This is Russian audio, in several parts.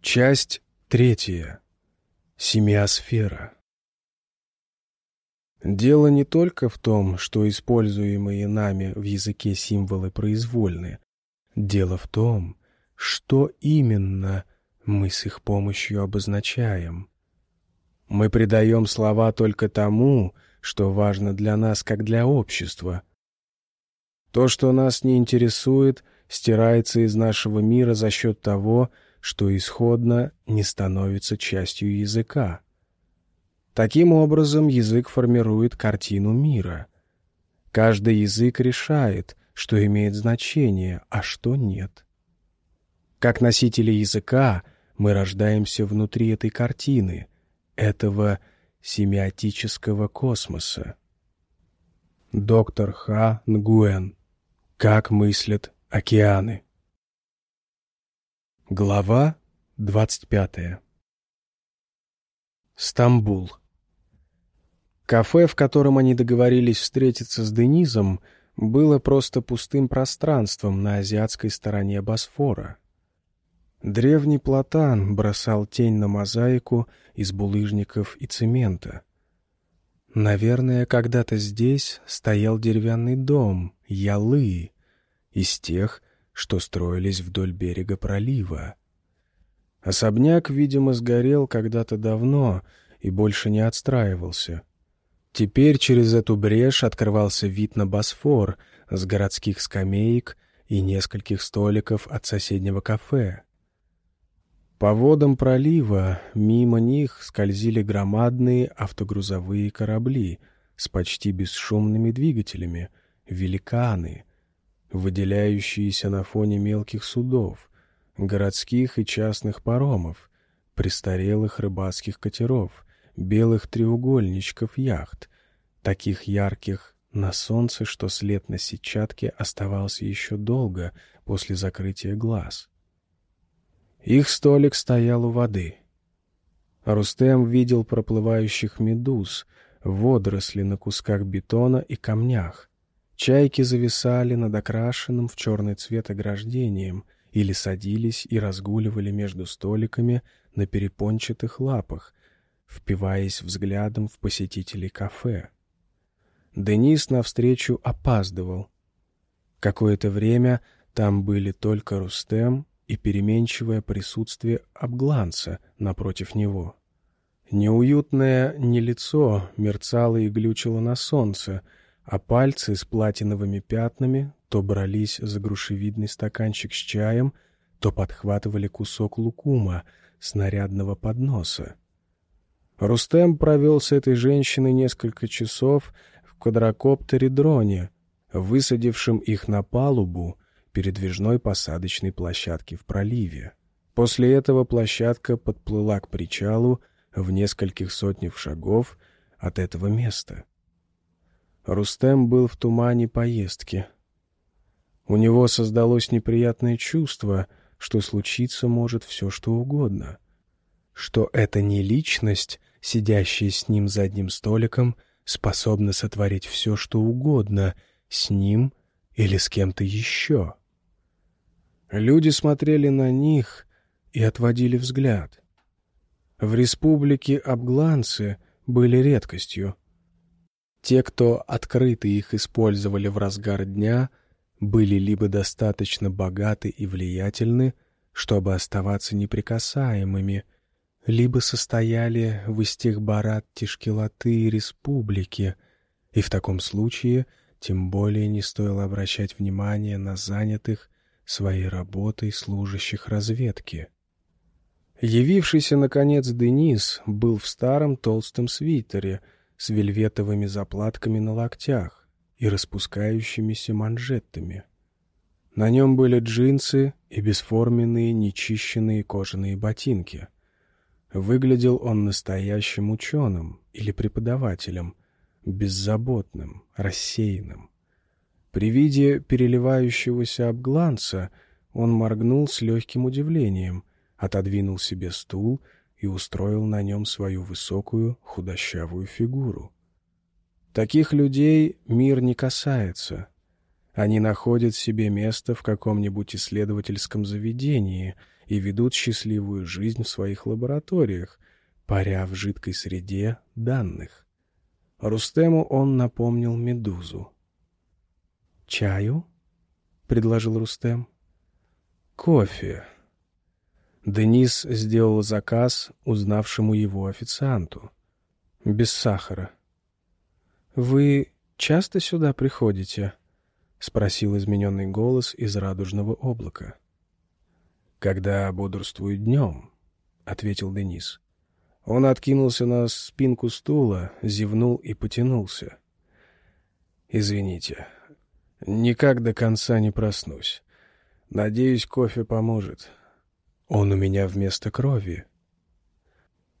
Часть третья. Семиосфера. Дело не только в том, что используемые нами в языке символы произвольны. Дело в том, что именно мы с их помощью обозначаем. Мы придаем слова только тому, что важно для нас как для общества. То, что нас не интересует, стирается из нашего мира за счет того, что исходно не становится частью языка. Таким образом, язык формирует картину мира. Каждый язык решает, что имеет значение, а что нет. Как носители языка мы рождаемся внутри этой картины, этого семиотического космоса. Доктор Ха Нгуэн. Как мыслят океаны. Глава двадцать пятая. Стамбул. Кафе, в котором они договорились встретиться с Денизом, было просто пустым пространством на азиатской стороне Босфора. Древний платан бросал тень на мозаику из булыжников и цемента. Наверное, когда-то здесь стоял деревянный дом, ялы, из тех, что строились вдоль берега пролива. Особняк, видимо, сгорел когда-то давно и больше не отстраивался. Теперь через эту брешь открывался вид на Босфор с городских скамеек и нескольких столиков от соседнего кафе. По водам пролива мимо них скользили громадные автогрузовые корабли с почти бесшумными двигателями, великаны — выделяющиеся на фоне мелких судов, городских и частных паромов, престарелых рыбацких катеров, белых треугольничков яхт, таких ярких на солнце, что след на сетчатке оставался еще долго после закрытия глаз. Их столик стоял у воды. Рустем видел проплывающих медуз, водоросли на кусках бетона и камнях, Чайки зависали над окрашенным в черный цвет ограждением или садились и разгуливали между столиками на перепончатых лапах, впиваясь взглядом в посетителей кафе. Денис навстречу опаздывал. Какое-то время там были только Рустем и переменчивое присутствие обгланца напротив него. Неуютное не лицо мерцало и глючило на солнце — а пальцы с платиновыми пятнами то брались за грушевидный стаканчик с чаем, то подхватывали кусок лукума с нарядного подноса. Рустем провел с этой женщиной несколько часов в квадрокоптере-дроне, высадившем их на палубу передвижной посадочной площадки в проливе. После этого площадка подплыла к причалу в нескольких сотнях шагов от этого места. Рустем был в тумане поездки. У него создалось неприятное чувство, что случиться может все, что угодно. Что это не личность, сидящая с ним за одним столиком, способна сотворить все, что угодно, с ним или с кем-то еще. Люди смотрели на них и отводили взгляд. В республике Абгланцы были редкостью — те, кто открыто их использовали в разгар дня, были либо достаточно богаты и влиятельны, чтобы оставаться неприкасаемыми, либо состояли в истихбарат Тишкелаты республики, и в таком случае тем более не стоило обращать внимание на занятых своей работой служащих разведки. Явившийся, наконец, Денис был в старом толстом свитере — с вельветовыми заплатками на локтях и распускающимися манжетами. На нем были джинсы и бесформенные нечищенные кожаные ботинки. Выглядел он настоящим ученым или преподавателем, беззаботным, рассеянным. При виде переливающегося обгланца он моргнул с легким удивлением, отодвинул себе стул — и устроил на нем свою высокую худощавую фигуру. Таких людей мир не касается. Они находят себе место в каком-нибудь исследовательском заведении и ведут счастливую жизнь в своих лабораториях, паря в жидкой среде данных. Рустему он напомнил медузу. «Чаю?» — предложил Рустем. «Кофе». Денис сделал заказ узнавшему его официанту. «Без сахара». «Вы часто сюда приходите?» — спросил измененный голос из радужного облака. «Когда бодрствую днем», — ответил Денис. Он откинулся на спинку стула, зевнул и потянулся. «Извините, никак до конца не проснусь. Надеюсь, кофе поможет. Он у меня вместо крови».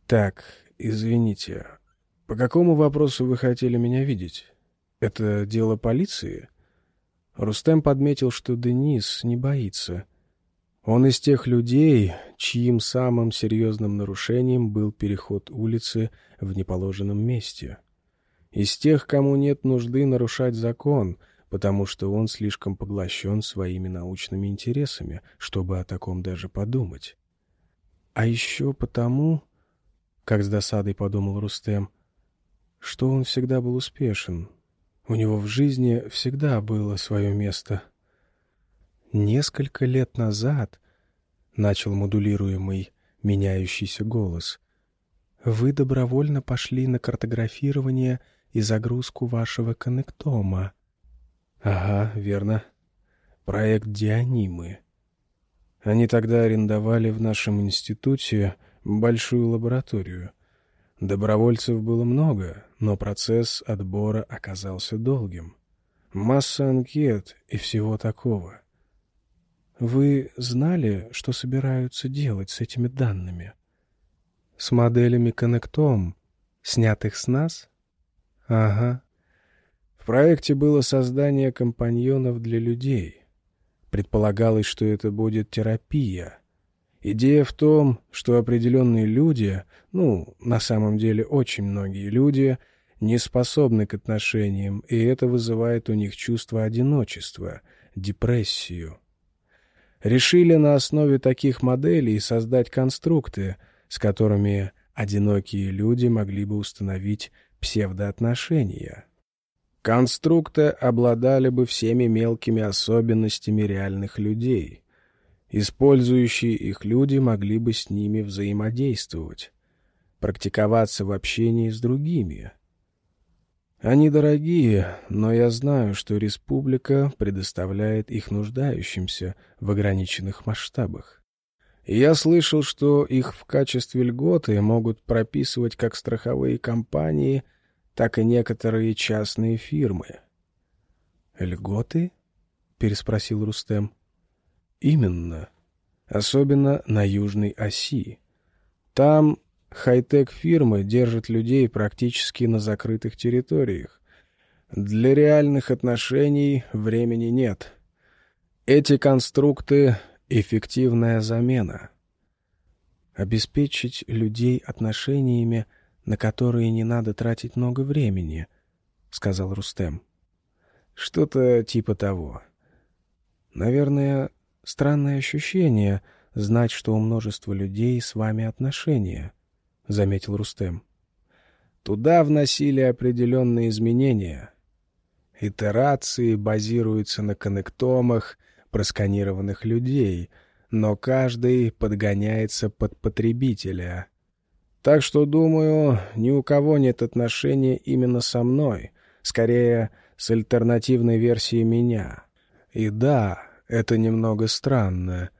«Так, извините, по какому вопросу вы хотели меня видеть? Это дело полиции?» Рустем подметил, что Денис не боится — он из тех людей, чьим самым серьезным нарушением был переход улицы в неположенном месте. Из тех, кому нет нужды нарушать закон, потому что он слишком поглощен своими научными интересами, чтобы о таком даже подумать. А еще потому, как с досадой подумал Рустем, что он всегда был успешен. У него в жизни всегда было свое место — Несколько лет назад, — начал модулируемый, меняющийся голос, — вы добровольно пошли на картографирование и загрузку вашего коннектома. Ага, верно. Проект Дианимы. Они тогда арендовали в нашем институте большую лабораторию. Добровольцев было много, но процесс отбора оказался долгим. Масса анкет и всего такого — вы знали, что собираются делать с этими данными? С моделями Коннектом, снятых с нас? Ага. Проекте было создание компаньонов для людей. Предполагалось, что это будет терапия. Идея в том, что определенные люди, ну, на самом деле очень многие люди, не способны к отношениям, и это вызывает у них чувство одиночества, депрессию решили на основе таких моделей создать конструкты, с которыми одинокие люди могли бы установить псевдоотношения. Конструкты обладали бы всеми мелкими особенностями реальных людей. Использующие их люди могли бы с ними взаимодействовать, практиковаться в общении с другими, они дорогие, но я знаю, что республика предоставляет их нуждающимся в ограниченных масштабах. я слышал, что их в качестве льготы могут прописывать как страховые компании, так и некоторые частные фирмы. «Льготы?» — переспросил Рустем. «Именно. Особенно на южной оси. Там Хай-тек фирмы держат людей практически на закрытых территориях. Для реальных отношений времени нет. Эти конструкты — эффективная замена. Обеспечить людей отношениями, на которые не надо тратить много времени, — сказал Рустем. Что-то типа того. Наверное, странное ощущение — знать, что у множества людей с вами отношения —— заметил Рустем. Туда вносили определенные изменения. Итерации базируются на коннектомах просканированных людей, но каждый подгоняется под потребителя. Так что, думаю, ни у кого нет отношения именно со мной, скорее, с альтернативной версией меня. И да, это немного странно —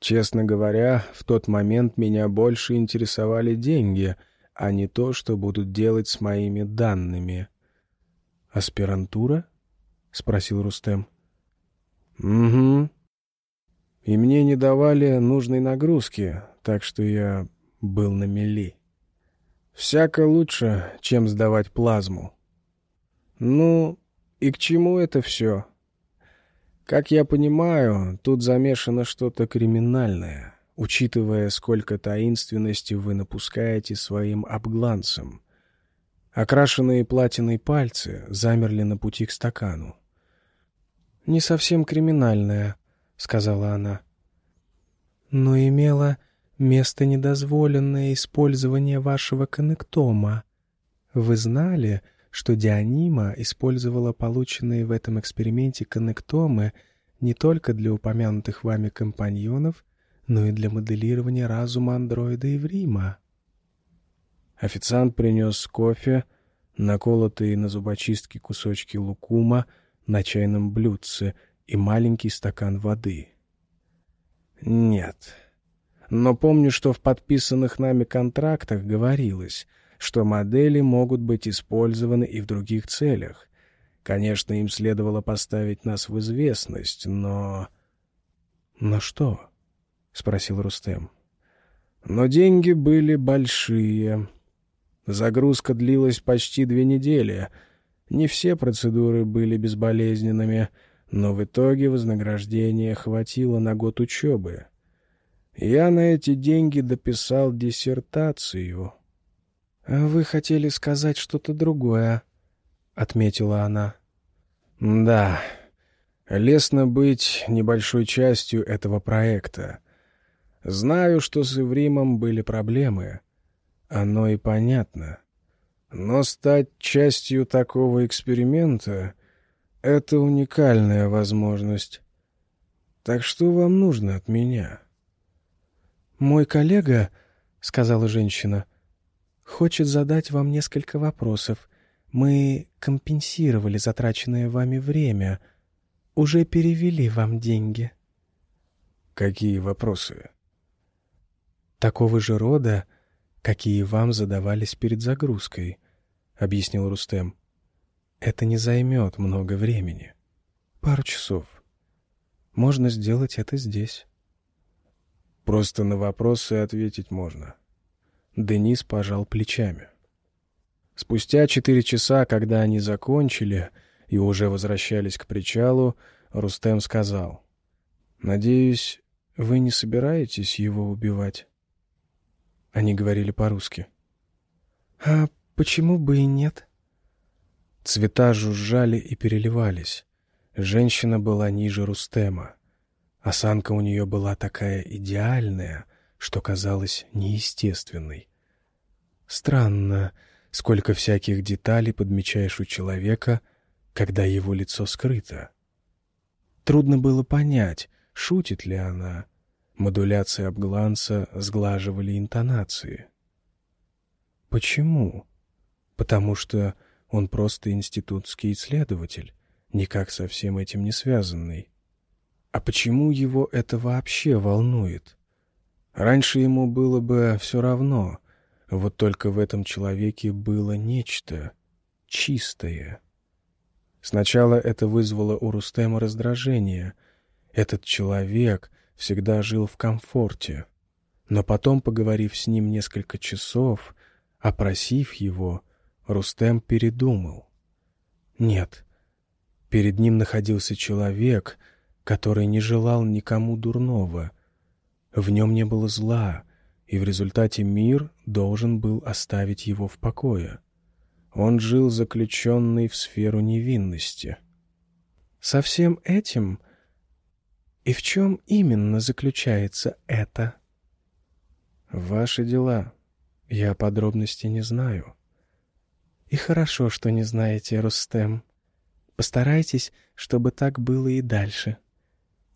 Честно говоря, в тот момент меня больше интересовали деньги, а не то, что будут делать с моими данными. «Аспирантура?» — спросил Рустем. «Угу. И мне не давали нужной нагрузки, так что я был на мели. Всяко лучше, чем сдавать плазму. Ну, и к чему это все?» Как я понимаю, тут замешано что-то криминальное, учитывая, сколько таинственности вы напускаете своим обгланцам. Окрашенные платиной пальцы замерли на пути к стакану. «Не совсем криминальное», — сказала она. но имело место недозволенное использование вашего коннектома. Вы знали, что Дианима использовала полученные в этом эксперименте коннектомы не только для упомянутых вами компаньонов, но и для моделирования разума андроида Еврима. Официант принес кофе, наколотые на зубочистке кусочки лукума на чайном блюдце и маленький стакан воды. «Нет. Но помню, что в подписанных нами контрактах говорилось, что модели могут быть использованы и в других целях. Конечно, им следовало поставить нас в известность, но...» «Но что?» — спросил Рустем. «Но деньги были большие. Загрузка длилась почти две недели. Не все процедуры были безболезненными, но в итоге вознаграждения хватило на год учебы. Я на эти деньги дописал диссертацию». «А «Вы хотели сказать что-то другое», — отметила она. «Да, лестно быть небольшой частью этого проекта. Знаю, что с Ивримом были проблемы. Оно и понятно. Но стать частью такого эксперимента — это уникальная возможность. Так что вам нужно от меня?» «Мой коллега, — сказала женщина, — хочет задать вам несколько вопросов. Мы компенсировали затраченное вами время, уже перевели вам деньги». «Какие вопросы?» такого же рода, какие вам задавались перед загрузкой», — объяснил Рустем. «Это не займет много времени. Пару часов. Можно сделать это здесь». «Просто на вопросы ответить можно». Денис пожал плечами. Спустя четыре часа, когда они закончили и уже возвращались к причалу, Рустем сказал, «Надеюсь, вы не собираетесь его убивать?» Они говорили по-русски. «А почему бы и нет?» Цвета жужжали и переливались. Женщина была ниже Рустема. Осанка у нее была такая идеальная, что казалась неестественной. Странно, сколько всяких деталей подмечаешь у человека, когда его лицо скрыто. Трудно было понять, шутит ли она, Модуляции обгланца сглаживали интонации. Почему? Потому что он просто институтский исследователь, никак со всем этим не связанный. А почему его это вообще волнует? Раньше ему было бы все равно, вот только в этом человеке было нечто чистое. Сначала это вызвало у Рустема раздражение. Этот человек всегда жил в комфорте. Но потом, поговорив с ним несколько часов, опросив его, Рустем передумал. Нет, перед ним находился человек, который не желал никому дурного. В нем не было зла, и в результате мир должен был оставить его в покое. Он жил заключенный в сферу невинности. Со всем этим и в чем именно заключается это? Ваши дела. Я подробностей не знаю. И хорошо, что не знаете, Рустем. Постарайтесь, чтобы так было и дальше.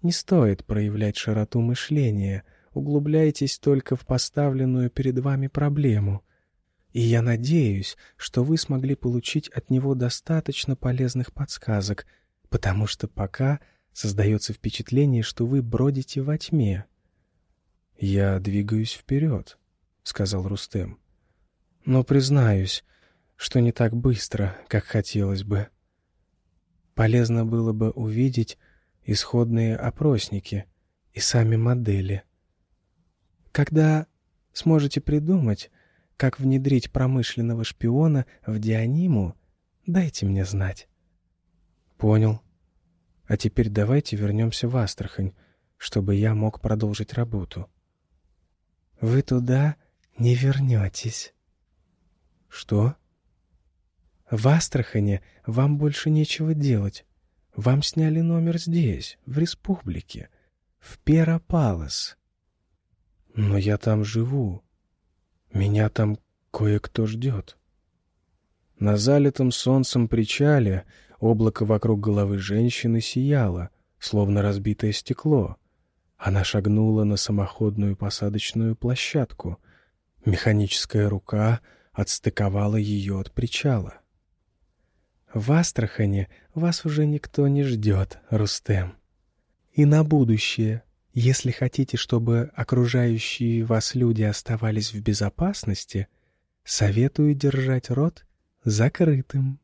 Не стоит проявлять широту мышления, углубляйтесь только в поставленную перед вами проблему. И я надеюсь, что вы смогли получить от него достаточно полезных подсказок, потому что пока Создается впечатление, что вы бродите во тьме. «Я двигаюсь вперед», — сказал Рустем. «Но признаюсь, что не так быстро, как хотелось бы. Полезно было бы увидеть исходные опросники и сами модели. Когда сможете придумать, как внедрить промышленного шпиона в Дианиму, дайте мне знать». «Понял», а теперь давайте вернемся в Астрахань, чтобы я мог продолжить работу. Вы туда не вернетесь. Что? В Астрахане вам больше нечего делать. Вам сняли номер здесь, в республике, в Перопалос. Но я там живу. Меня там кое-кто ждет. На залитом солнцем причале облако вокруг головы женщины сияло, словно разбитое стекло. Она шагнула на самоходную посадочную площадку. Механическая рука отстыковала ее от причала. «В Астрахане вас уже никто не ждет, Рустем. И на будущее, если хотите, чтобы окружающие вас люди оставались в безопасности, советую держать рот закрытым».